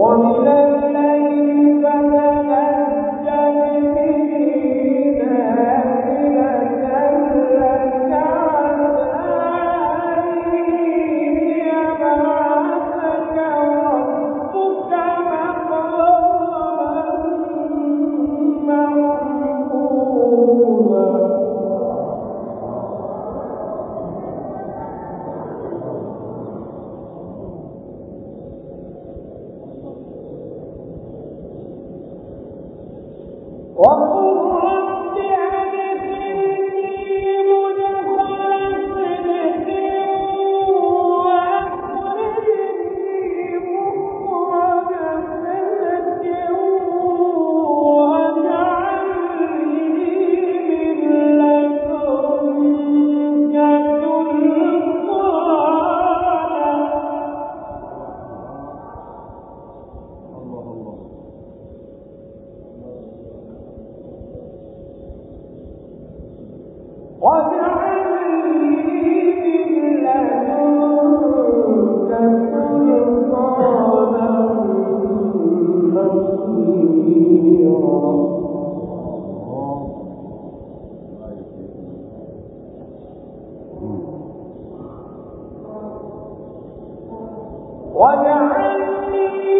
ومن وجعلني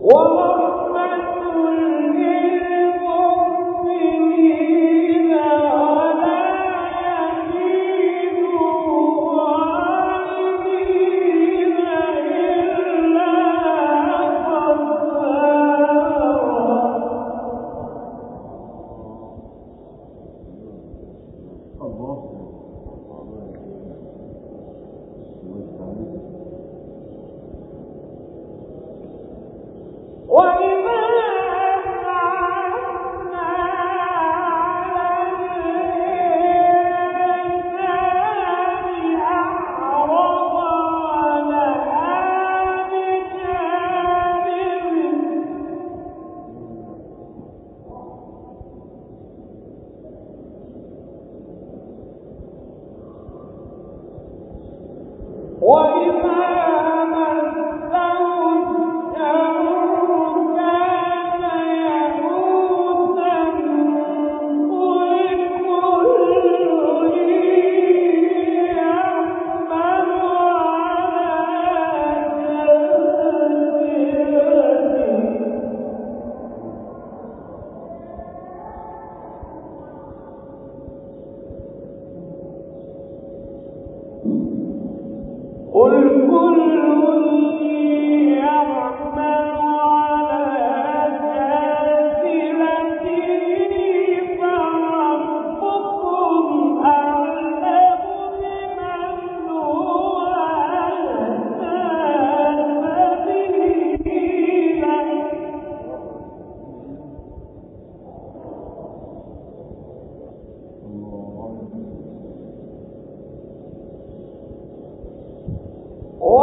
وہ قل كل من وہ